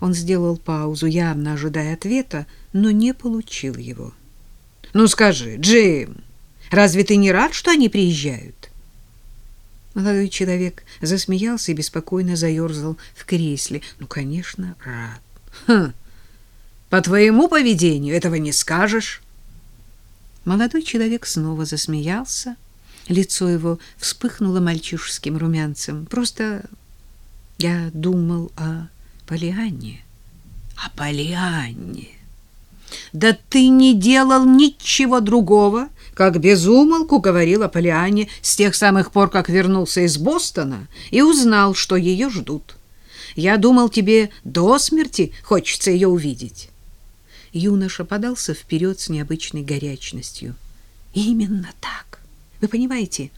Он сделал паузу, явно ожидая ответа, но не получил его. «Ну скажи, Джим, разве ты не рад, что они приезжают?» Молодой человек засмеялся и беспокойно заерзал в кресле. «Ну, конечно, рад». «Хм, по твоему поведению этого не скажешь». Молодой человек снова засмеялся. Лицо его вспыхнуло мальчишеским румянцем. «Просто я думал о Полианне». «О Полианне?» Да ты не делал ничего другого, как безумолку говорил о Полиане с тех самых пор, как вернулся из Бостона и узнал, что ее ждут. Я думал, тебе до смерти хочется ее увидеть. Юноша подался вперед с необычной горячностью. Именно так. Вы понимаете?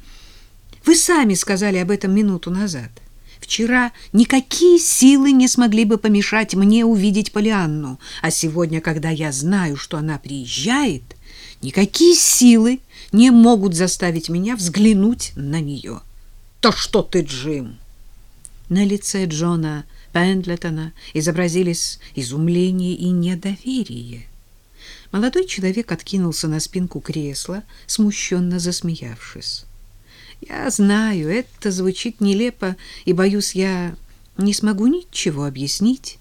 Вы сами сказали об этом минуту назад. — Вчера никакие силы не смогли бы помешать мне увидеть Полианну, а сегодня, когда я знаю, что она приезжает, никакие силы не могут заставить меня взглянуть на нее. То что ты, Джим? На лице Джона Пендлетона изобразились изумление и недоверие. Молодой человек откинулся на спинку кресла, смущенно засмеявшись. Я знаю, это звучит нелепо, и, боюсь, я не смогу ничего объяснить,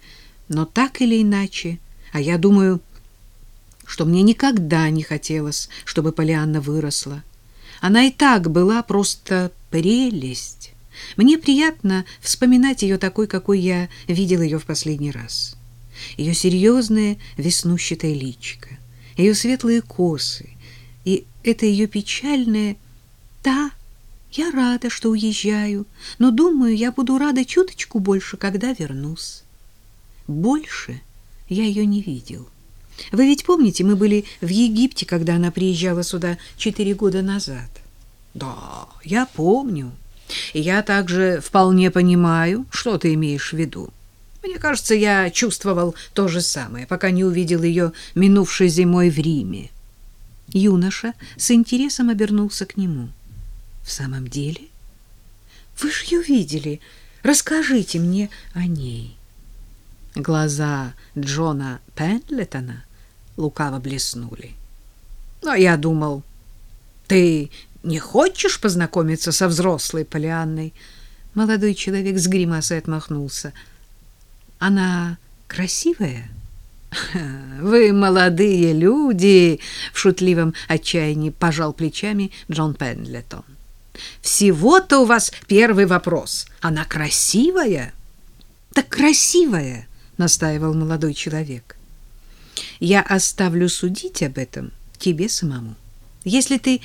но так или иначе, а я думаю, что мне никогда не хотелось, чтобы Полианна выросла. Она и так была просто прелесть. Мне приятно вспоминать ее такой, какой я видел ее в последний раз. Ее серьезное веснущатое личико, ее светлые косы, и это ее печальная та я рада, что уезжаю, но думаю, я буду рада чуточку больше, когда вернусь. Больше я ее не видел. Вы ведь помните, мы были в Египте, когда она приезжала сюда четыре года назад? Да, я помню. И я также вполне понимаю, что ты имеешь в виду. Мне кажется, я чувствовал то же самое, пока не увидел ее минувшей зимой в Риме. Юноша с интересом обернулся к нему. — в самом деле? Вы же ее видели. Расскажите мне о ней. Глаза Джона Пендлетона лукаво блеснули. Но я думал, ты не хочешь познакомиться со взрослой Полианной? Молодой человек с гримасой отмахнулся. Она красивая? Вы молодые люди, в шутливом отчаянии пожал плечами Джон Пендлетон. Всего-то у вас первый вопрос. Она красивая? Так красивая, настаивал молодой человек. Я оставлю судить об этом тебе самому. Если ты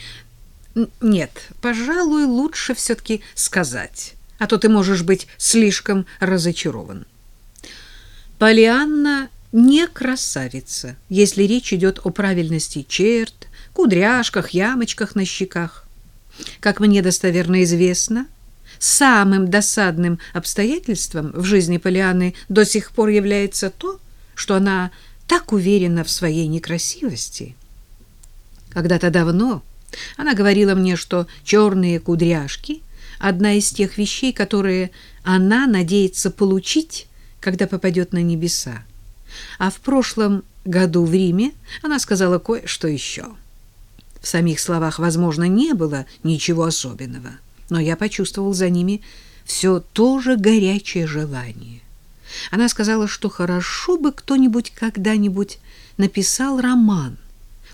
Нет, пожалуй, лучше все таки сказать, а то ты можешь быть слишком разочарован. Полианна не красавица, если речь идет о правильности черт, кудряшках, ямочках на щеках. Как мне достоверно известно, самым досадным обстоятельством в жизни Полианы до сих пор является то, что она так уверена в своей некрасивости. Когда-то давно она говорила мне, что черные кудряшки — одна из тех вещей, которые она надеется получить, когда попадет на небеса. А в прошлом году в Риме она сказала кое-что еще — в самих словах, возможно, не было ничего особенного, но я почувствовал за ними все то же горячее желание. Она сказала, что хорошо бы кто-нибудь когда-нибудь написал роман,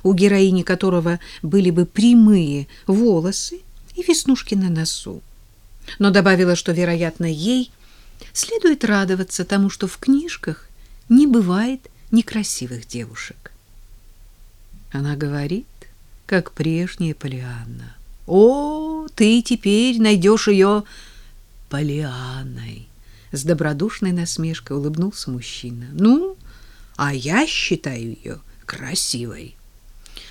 у героини которого были бы прямые волосы и веснушки на носу. Но добавила, что, вероятно, ей следует радоваться тому, что в книжках не бывает некрасивых девушек. Она говорит, как прежняя Полианна. О, ты теперь найдешь ее Полианной. С добродушной насмешкой улыбнулся мужчина. Ну, а я считаю ее красивой.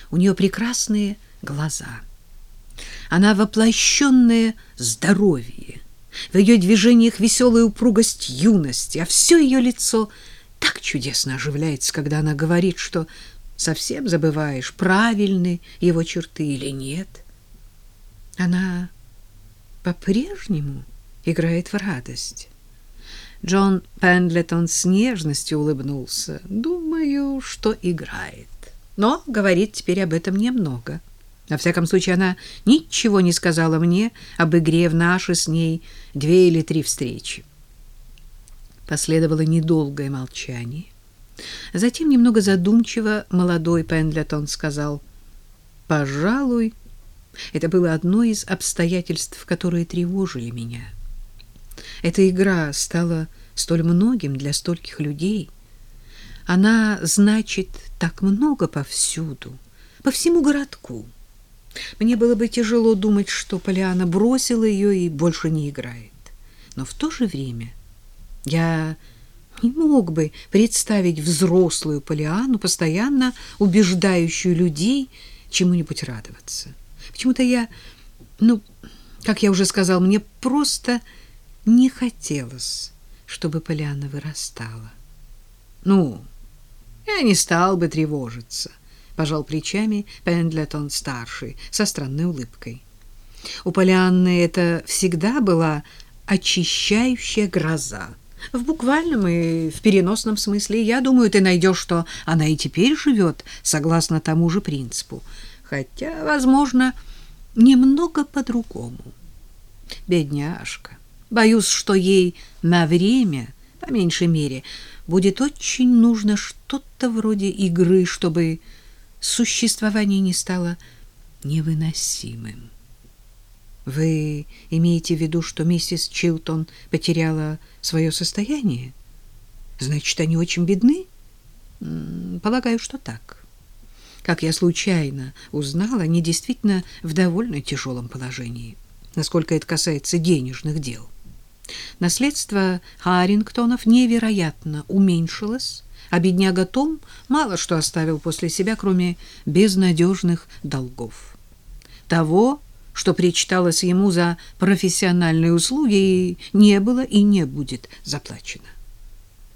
У нее прекрасные глаза. Она воплощенное здоровье. В ее движениях веселая упругость юности, а все ее лицо так чудесно оживляется, когда она говорит, что совсем забываешь, правильны его черты или нет. Она по-прежнему играет в радость. Джон Пендлетон с нежностью улыбнулся. Думаю, что играет. Но говорит теперь об этом немного. Во всяком случае, она ничего не сказала мне об игре в наши с ней две или три встречи. Последовало недолгое молчание. Затем немного задумчиво молодой Пендлетон сказал: "Пожалуй, это было одно из обстоятельств, которые тревожили меня. Эта игра стала столь многим для стольких людей. Она значит так много повсюду, по всему городку. Мне было бы тяжело думать, что Полиана бросила ее и больше не играет. Но в то же время я не мог бы представить взрослую Полиану, постоянно убеждающую людей чему-нибудь радоваться. Почему-то я, ну, как я уже сказал, мне просто не хотелось, чтобы Поляна вырастала. Ну, я не стал бы тревожиться, пожал плечами Пендлетон старший со странной улыбкой. У Полианны это всегда была очищающая гроза. В буквальном и в переносном смысле, я думаю, ты найдешь, что она и теперь живет согласно тому же принципу. Хотя, возможно, немного по-другому. Бедняжка. Боюсь, что ей на время, по меньшей мере, будет очень нужно что-то вроде игры, чтобы существование не стало невыносимым. Вы имеете в виду, что миссис Чилтон потеряла свое состояние? Значит, они очень бедны? Полагаю, что так. Как я случайно узнала, они действительно в довольно тяжелом положении, насколько это касается денежных дел. Наследство Харингтонов невероятно уменьшилось, а бедняга Том мало что оставил после себя, кроме безнадежных долгов. Того, что причиталось ему за профессиональные услуги, не было и не будет заплачено.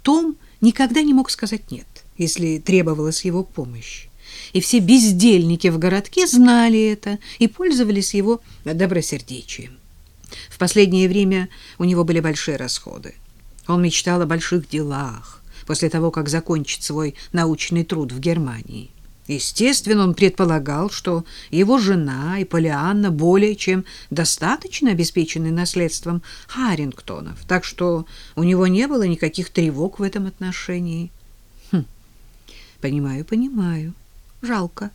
Том никогда не мог сказать «нет», если требовалась его помощь и все бездельники в городке знали это и пользовались его добросердечием. В последнее время у него были большие расходы. Он мечтал о больших делах после того, как закончит свой научный труд в Германии. Естественно, он предполагал, что его жена и Полианна более чем достаточно обеспечены наследством Харингтонов, так что у него не было никаких тревог в этом отношении. Хм, понимаю, понимаю. Жалко.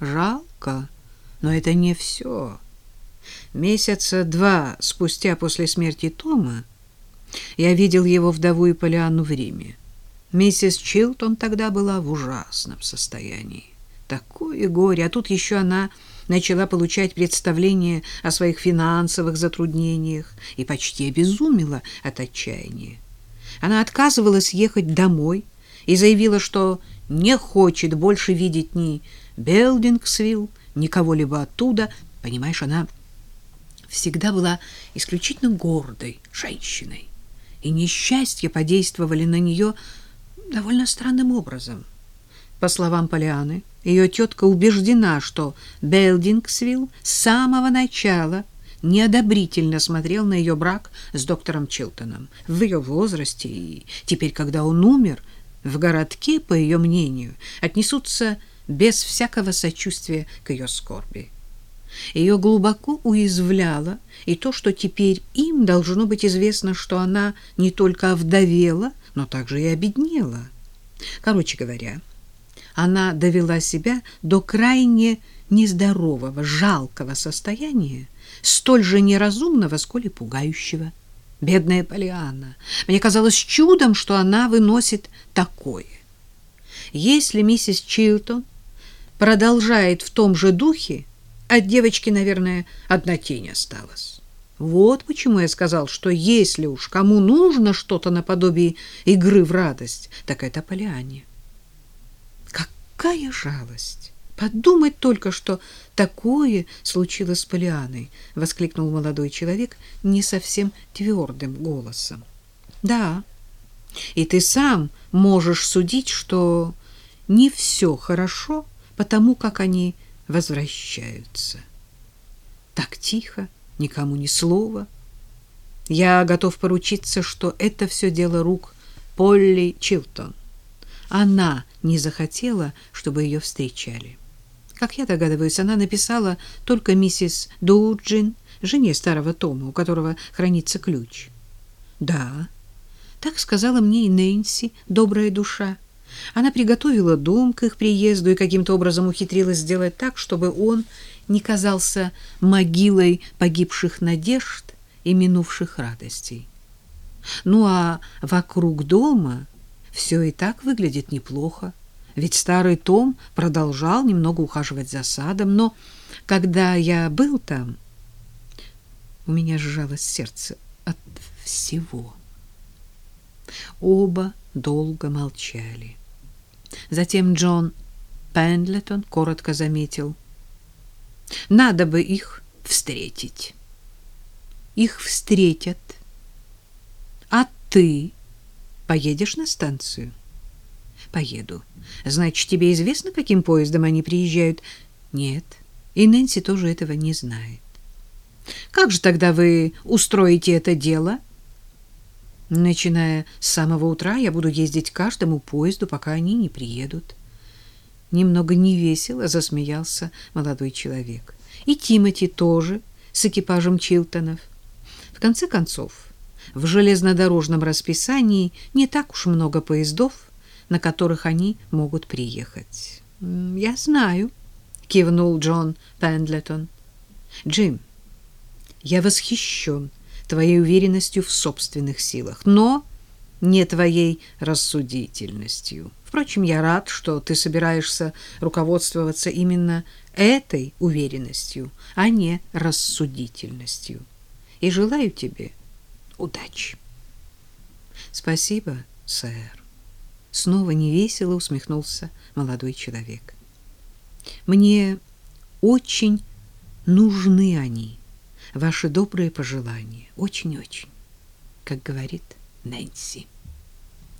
Жалко, но это не все. Месяца два спустя после смерти Тома я видел его вдову и Полианну в Риме. Миссис Чилтон тогда была в ужасном состоянии. Такое горе, а тут еще она начала получать представление о своих финансовых затруднениях и почти обезумела от отчаяния. Она отказывалась ехать домой и заявила, что не хочет больше видеть ни Белдингсвилл, ни кого-либо оттуда. Понимаешь, она всегда была исключительно гордой женщиной, и несчастья подействовали на нее довольно странным образом. По словам Полианы, ее тетка убеждена, что Белдингсвилл с самого начала неодобрительно смотрел на ее брак с доктором Чилтоном в ее возрасте, и теперь, когда он умер, в городке, по ее мнению, отнесутся без всякого сочувствия к ее скорби. Ее глубоко уязвляло и то, что теперь им должно быть известно, что она не только овдовела, но также и обеднела. Короче говоря, она довела себя до крайне нездорового, жалкого состояния, столь же неразумного, сколь и пугающего. Бедная Полианна. Мне казалось чудом, что она выносит такое. Если миссис Чилтон продолжает в том же духе, от девочки, наверное, одна тень осталась. Вот почему я сказал, что если уж кому нужно что-то наподобие игры в радость, так это Полиане. Какая жалость! Подумать только, что такое случилось с Полианой, воскликнул молодой человек не совсем твердым голосом. Да. И ты сам можешь судить, что не все хорошо, потому как они возвращаются. Так тихо, никому ни слова. Я готов поручиться, что это все дело рук Полли Чилтон. Она не захотела, чтобы ее встречали. Как я догадываюсь, она написала только миссис Дуджин, жене старого Тома, у которого хранится ключ. Да, так сказала мне и Нэнси, добрая душа. Она приготовила дом к их приезду и каким-то образом ухитрилась сделать так, чтобы он не казался могилой погибших надежд и минувших радостей. Ну а вокруг дома все и так выглядит неплохо, ведь старый Том продолжал немного ухаживать за садом, но когда я был там, у меня сжалось сердце от всего. Оба долго молчали. Затем Джон Пендлетон коротко заметил. «Надо бы их встретить». «Их встретят. А ты поедешь на станцию?» «Поеду. Значит, тебе известно, каким поездом они приезжают?» «Нет. И Нэнси тоже этого не знает». «Как же тогда вы устроите это дело?» Начиная с самого утра я буду ездить к каждому поезду, пока они не приедут. Немного невесело засмеялся молодой человек. И Тимати тоже с экипажем Чилтонов. В конце концов, в железнодорожном расписании не так уж много поездов, на которых они могут приехать. Я знаю, кивнул Джон Пендлетон. Джим, я восхищен твоей уверенностью в собственных силах, но не твоей рассудительностью. Впрочем, я рад, что ты собираешься руководствоваться именно этой уверенностью, а не рассудительностью. И желаю тебе удачи. Спасибо, сэр. Снова невесело усмехнулся молодой человек. Мне очень нужны они ваши добрые пожелания. Очень-очень, как говорит Нэнси.